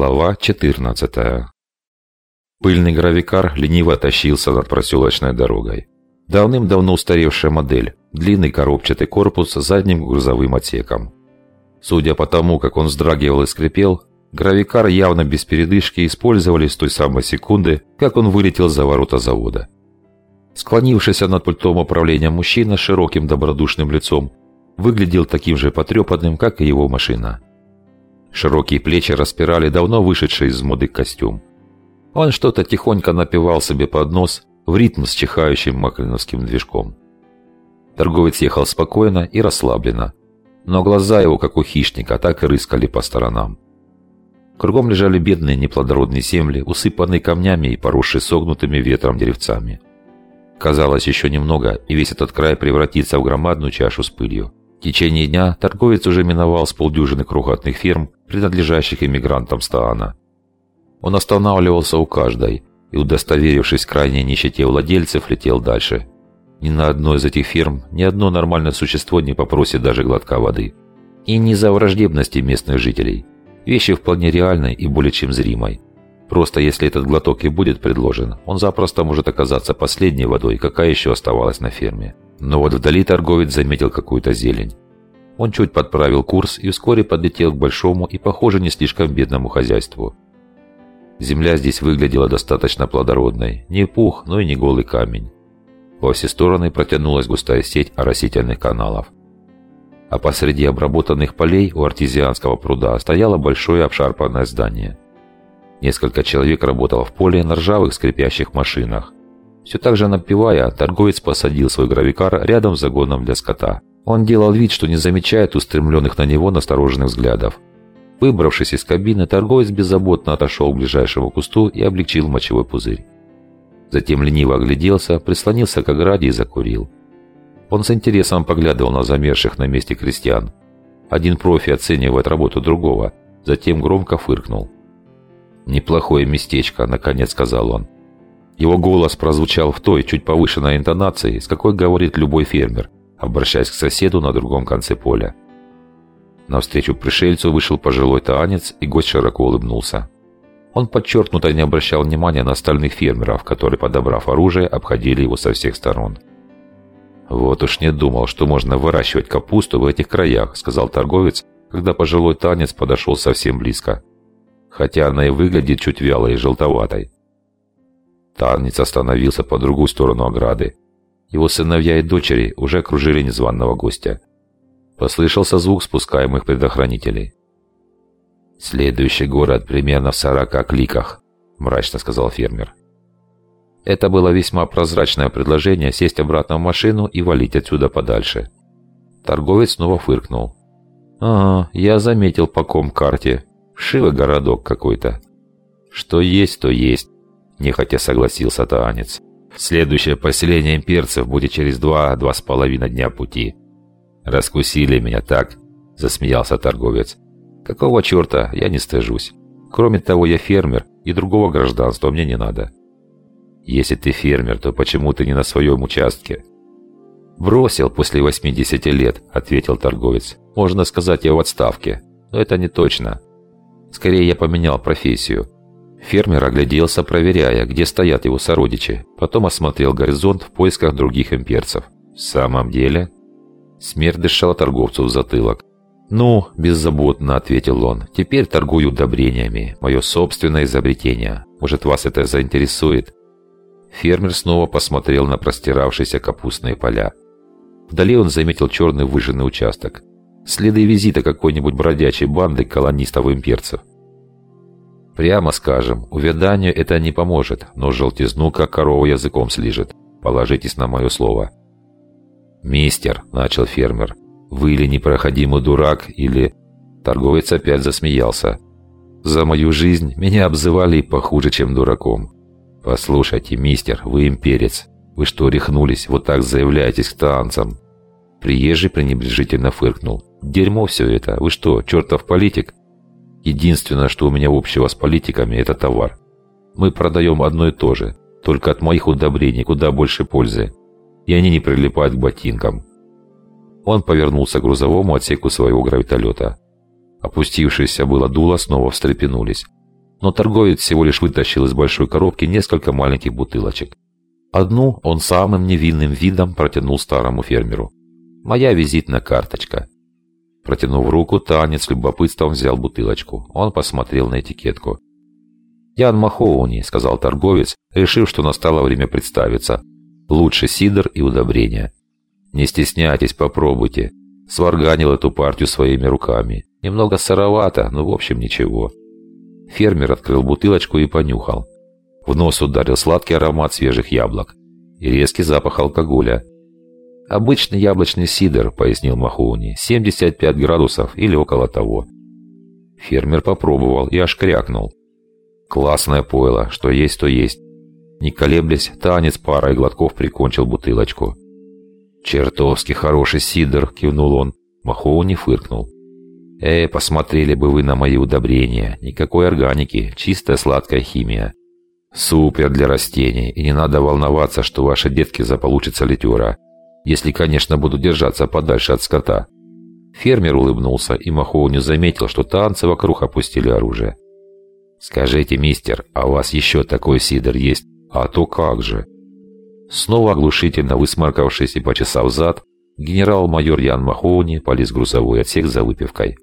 Глава 14 Пыльный гравикар лениво тащился над проселочной дорогой. Давным-давно устаревшая модель, длинный коробчатый корпус с задним грузовым отсеком. Судя по тому, как он вздрагивал и скрипел, гравикар явно без передышки использовали с той самой секунды, как он вылетел за ворота завода. Склонившийся над пультом управления мужчина широким добродушным лицом выглядел таким же потрепанным, как и его машина. Широкие плечи распирали давно вышедший из моды костюм. Он что-то тихонько напевал себе под нос в ритм с чихающим маклиновским движком. Торговец ехал спокойно и расслабленно, но глаза его, как у хищника, так и рыскали по сторонам. Кругом лежали бедные неплодородные земли, усыпанные камнями и поросшие согнутыми ветром деревцами. Казалось, еще немного, и весь этот край превратится в громадную чашу с пылью. В течение дня торговец уже миновал с полдюжины крохотных ферм, принадлежащих иммигрантам Стаана. Он останавливался у каждой и, удостоверившись в крайней нищете владельцев, летел дальше. Ни на одной из этих ферм ни одно нормальное существо не попросит даже глотка воды. И не за враждебности местных жителей. Вещи вполне реальной и более чем зримой. Просто если этот глоток и будет предложен, он запросто может оказаться последней водой, какая еще оставалась на ферме. Но вот вдали торговец заметил какую-то зелень. Он чуть подправил курс и вскоре подлетел к большому и, похоже, не слишком бедному хозяйству. Земля здесь выглядела достаточно плодородной. Не пух, но и не голый камень. Во все стороны протянулась густая сеть оросительных каналов. А посреди обработанных полей у артезианского пруда стояло большое обшарпанное здание. Несколько человек работало в поле на ржавых скрипящих машинах. Все так же напевая, торговец посадил свой гравикар рядом с загоном для скота. Он делал вид, что не замечает устремленных на него настороженных взглядов. Выбравшись из кабины, торговец беззаботно отошел к ближайшему кусту и облегчил мочевой пузырь. Затем лениво огляделся, прислонился к ограде и закурил. Он с интересом поглядывал на замерших на месте крестьян. Один профи оценивает работу другого, затем громко фыркнул. «Неплохое местечко», — наконец сказал он. Его голос прозвучал в той, чуть повышенной интонации, с какой говорит любой фермер, обращаясь к соседу на другом конце поля. Навстречу пришельцу вышел пожилой таанец, и гость широко улыбнулся. Он подчеркнуто не обращал внимания на остальных фермеров, которые, подобрав оружие, обходили его со всех сторон. «Вот уж не думал, что можно выращивать капусту в этих краях», сказал торговец, когда пожилой танец подошел совсем близко. Хотя она и выглядит чуть вялой и желтоватой. Танец остановился по другую сторону ограды. Его сыновья и дочери уже окружили незваного гостя. Послышался звук спускаемых предохранителей. «Следующий город примерно в сорока кликах», – мрачно сказал фермер. Это было весьма прозрачное предложение сесть обратно в машину и валить отсюда подальше. Торговец снова фыркнул. «Ага, я заметил по ком-карте. Шивый городок какой-то». «Что есть, то есть нехотя согласился Таанец. Следующее поселение имперцев будет через два-два с половиной дня пути. Раскусили меня так, засмеялся торговец. Какого черта, я не стыжусь. Кроме того, я фермер, и другого гражданства мне не надо. Если ты фермер, то почему ты не на своем участке? Бросил после 80 лет, ответил торговец. Можно сказать, я в отставке, но это не точно. Скорее, я поменял профессию. Фермер огляделся, проверяя, где стоят его сородичи. Потом осмотрел горизонт в поисках других имперцев. В самом деле... Смерть дышала торговцу в затылок. «Ну», – беззаботно ответил он, – «теперь торгую удобрениями. Мое собственное изобретение. Может, вас это заинтересует?» Фермер снова посмотрел на простиравшиеся капустные поля. Вдали он заметил черный выжженный участок. Следы визита какой-нибудь бродячей банды колонистов-имперцев. Прямо скажем, увяданию это не поможет, но желтизну как корова языком слижет. Положитесь на мое слово. «Мистер», — начал фермер, — «вы или непроходимый дурак, или...» Торговец опять засмеялся. «За мою жизнь меня обзывали и похуже, чем дураком. Послушайте, мистер, вы имперец. Вы что, рехнулись? Вот так заявляетесь к танцам?» Приезжий пренебрежительно фыркнул. «Дерьмо все это. Вы что, чертов политик? Единственное, что у меня общего с политиками, это товар. Мы продаем одно и то же, только от моих удобрений куда больше пользы. И они не прилипают к ботинкам. Он повернулся к грузовому отсеку своего гравитолета. Опустившиеся было дуло снова встрепенулись. но торговец всего лишь вытащил из большой коробки несколько маленьких бутылочек. Одну он самым невинным видом протянул старому фермеру. «Моя визитная карточка». Протянув руку, танец любопытством взял бутылочку. Он посмотрел на этикетку. «Ян Махоуни», — сказал торговец, решив, что настало время представиться. «Лучше сидр и удобрения». «Не стесняйтесь, попробуйте». Сварганил эту партию своими руками. Немного сыровато, но в общем ничего. Фермер открыл бутылочку и понюхал. В нос ударил сладкий аромат свежих яблок и резкий запах алкоголя. «Обычный яблочный сидр», — пояснил Махоуни, — «75 градусов или около того». Фермер попробовал и аж крякнул. «Классное пойло, что есть, то есть». Не колеблясь, танец парой глотков прикончил бутылочку. «Чертовски хороший сидр», — кивнул он. Махоуни фыркнул. «Эй, посмотрели бы вы на мои удобрения. Никакой органики, чистая сладкая химия. Супер для растений, и не надо волноваться, что ваши детки заполучатся литера. Если, конечно, будут держаться подальше от скота». Фермер улыбнулся, и Махоуни заметил, что танцы вокруг опустили оружие. «Скажите, мистер, а у вас еще такой сидр есть? А то как же!» Снова оглушительно высморкавшись и почесав зад, генерал-майор Ян Махоуни полез в грузовой отсек за выпивкой.